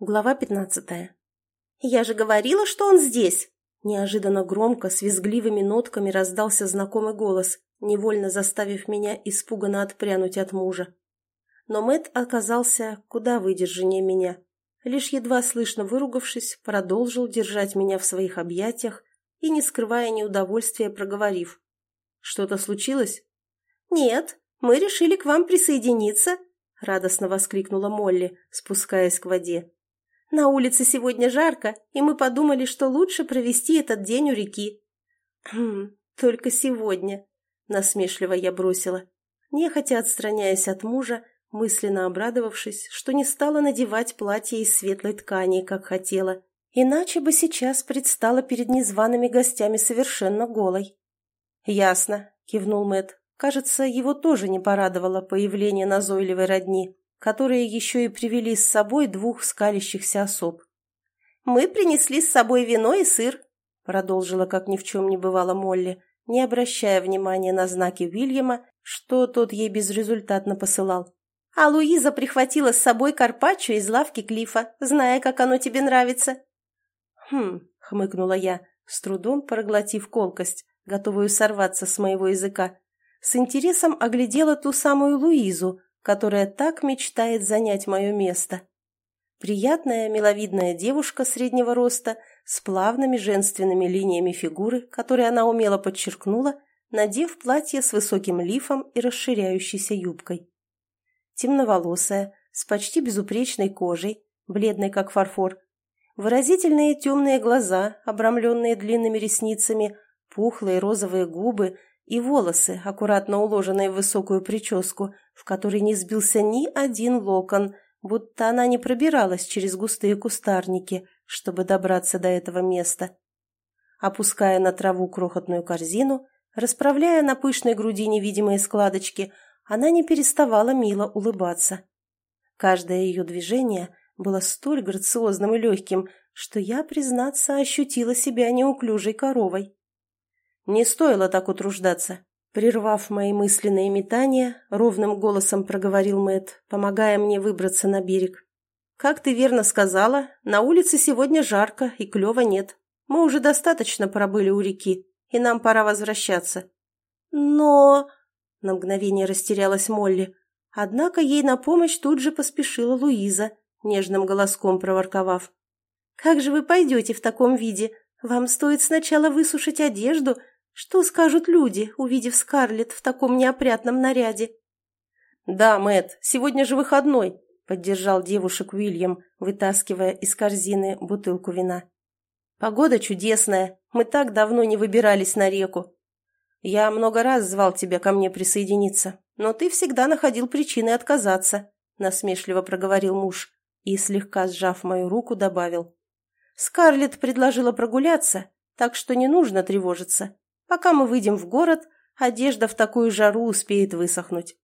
Глава пятнадцатая. «Я же говорила, что он здесь!» Неожиданно громко, с визгливыми нотками раздался знакомый голос, невольно заставив меня испуганно отпрянуть от мужа. Но Мэт оказался куда выдержаннее меня. Лишь едва слышно выругавшись, продолжил держать меня в своих объятиях и, не скрывая неудовольствия, проговорив. «Что-то случилось?» «Нет, мы решили к вам присоединиться», — радостно воскликнула Молли, спускаясь к воде. «На улице сегодня жарко, и мы подумали, что лучше провести этот день у реки». «Хм, только сегодня», — насмешливо я бросила, нехотя отстраняясь от мужа, мысленно обрадовавшись, что не стала надевать платье из светлой ткани, как хотела, иначе бы сейчас предстала перед незваными гостями совершенно голой. «Ясно», — кивнул Мэт. Кажется, его тоже не порадовало появление назойливой родни, которые еще и привели с собой двух скалящихся особ. «Мы принесли с собой вино и сыр», — продолжила, как ни в чем не бывало Молли, не обращая внимания на знаки Уильяма, что тот ей безрезультатно посылал. «А Луиза прихватила с собой карпаччо из лавки Клифа, зная, как оно тебе нравится». «Хм», — хмыкнула я, с трудом проглотив колкость, готовую сорваться с моего языка с интересом оглядела ту самую Луизу, которая так мечтает занять мое место. Приятная, миловидная девушка среднего роста с плавными женственными линиями фигуры, которые она умело подчеркнула, надев платье с высоким лифом и расширяющейся юбкой. Темноволосая, с почти безупречной кожей, бледной как фарфор, выразительные темные глаза, обрамленные длинными ресницами, пухлые розовые губы и волосы, аккуратно уложенные в высокую прическу, в которой не сбился ни один локон, будто она не пробиралась через густые кустарники, чтобы добраться до этого места. Опуская на траву крохотную корзину, расправляя на пышной груди невидимые складочки, она не переставала мило улыбаться. Каждое ее движение было столь грациозным и легким, что я, признаться, ощутила себя неуклюжей коровой. Не стоило так утруждаться. Прервав мои мысленные метания, ровным голосом проговорил Мэт, помогая мне выбраться на берег. «Как ты верно сказала, на улице сегодня жарко и клёва нет. Мы уже достаточно пробыли у реки, и нам пора возвращаться». «Но...» — на мгновение растерялась Молли. Однако ей на помощь тут же поспешила Луиза, нежным голоском проворковав. «Как же вы пойдете в таком виде? Вам стоит сначала высушить одежду, что скажут люди, увидев Скарлетт в таком неопрятном наряде? «Да, Мэт, сегодня же выходной», — поддержал девушек Уильям, вытаскивая из корзины бутылку вина. «Погода чудесная, мы так давно не выбирались на реку. Я много раз звал тебя ко мне присоединиться, но ты всегда находил причины отказаться», — насмешливо проговорил муж и, слегка сжав мою руку, добавил. «Скарлетт предложила прогуляться, так что не нужно тревожиться. Пока мы выйдем в город, одежда в такую жару успеет высохнуть.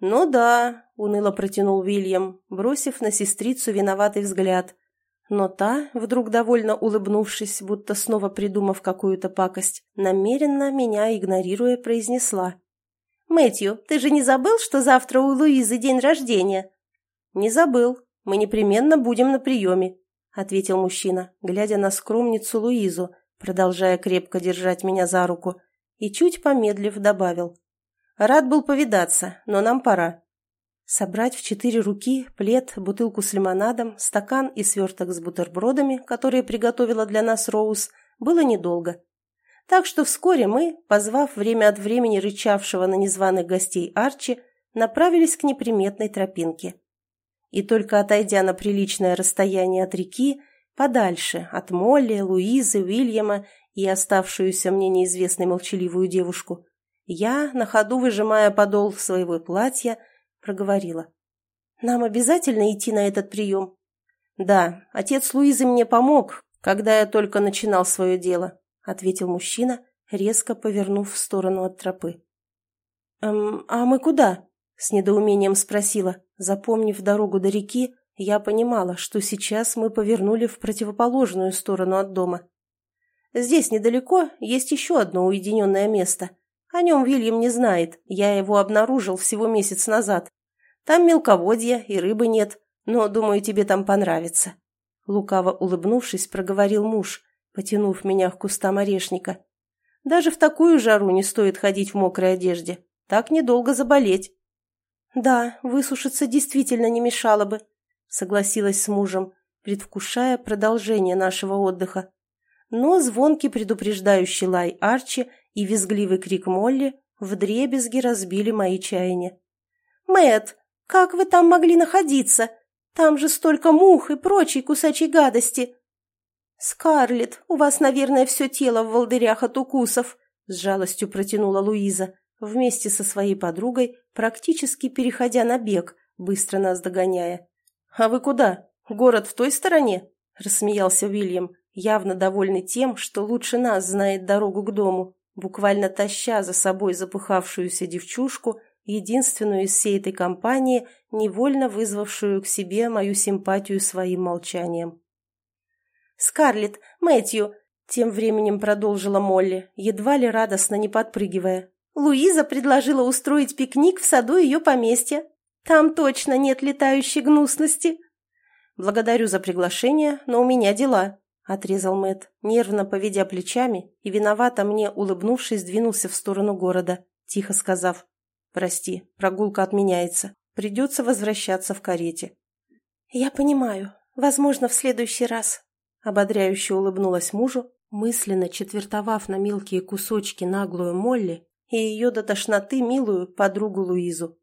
«Ну да», — уныло протянул Уильям, бросив на сестрицу виноватый взгляд. Но та, вдруг довольно улыбнувшись, будто снова придумав какую-то пакость, намеренно меня игнорируя, произнесла. «Мэтью, ты же не забыл, что завтра у Луизы день рождения?» «Не забыл. Мы непременно будем на приеме», — ответил мужчина, глядя на скромницу Луизу, продолжая крепко держать меня за руку, и чуть помедлив добавил. «Рад был повидаться, но нам пора». Собрать в четыре руки плед, бутылку с лимонадом, стакан и сверток с бутербродами, которые приготовила для нас Роуз, было недолго. Так что вскоре мы, позвав время от времени рычавшего на незваных гостей Арчи, направились к неприметной тропинке. И только отойдя на приличное расстояние от реки, Подальше от Молли, Луизы, Уильяма и оставшуюся мне неизвестной молчаливую девушку. Я, на ходу выжимая подол своего платья, проговорила. «Нам обязательно идти на этот прием?» «Да, отец Луизы мне помог, когда я только начинал свое дело», ответил мужчина, резко повернув в сторону от тропы. «Эм, а мы куда?» с недоумением спросила, запомнив дорогу до реки я понимала, что сейчас мы повернули в противоположную сторону от дома. Здесь недалеко есть еще одно уединенное место. О нем Вильям не знает, я его обнаружил всего месяц назад. Там мелководье и рыбы нет, но, думаю, тебе там понравится». Лукаво улыбнувшись, проговорил муж, потянув меня к кустам орешника. «Даже в такую жару не стоит ходить в мокрой одежде. Так недолго заболеть». «Да, высушиться действительно не мешало бы», — согласилась с мужем, предвкушая продолжение нашего отдыха. Но звонкий предупреждающий лай Арчи и визгливый крик Молли вдребезги разбили мои чаяния. Мэт, как вы там могли находиться? Там же столько мух и прочей кусачей гадости!» «Скарлетт, у вас, наверное, все тело в волдырях от укусов», — с жалостью протянула Луиза, вместе со своей подругой, практически переходя на бег, быстро нас догоняя. «А вы куда? Город в той стороне?» — рассмеялся Уильям, явно довольный тем, что лучше нас знает дорогу к дому, буквально таща за собой запыхавшуюся девчушку, единственную из всей этой компании, невольно вызвавшую к себе мою симпатию своим молчанием. «Скарлетт, Мэтью!» — тем временем продолжила Молли, едва ли радостно не подпрыгивая. «Луиза предложила устроить пикник в саду ее поместья. Там точно нет летающей гнусности!» «Благодарю за приглашение, но у меня дела», — отрезал Мэт, нервно поведя плечами и, виновато мне улыбнувшись, двинулся в сторону города, тихо сказав «Прости, прогулка отменяется. Придется возвращаться в карете». «Я понимаю. Возможно, в следующий раз», — ободряюще улыбнулась мужу, мысленно четвертовав на мелкие кусочки наглую Молли и ее до тошноты милую подругу Луизу.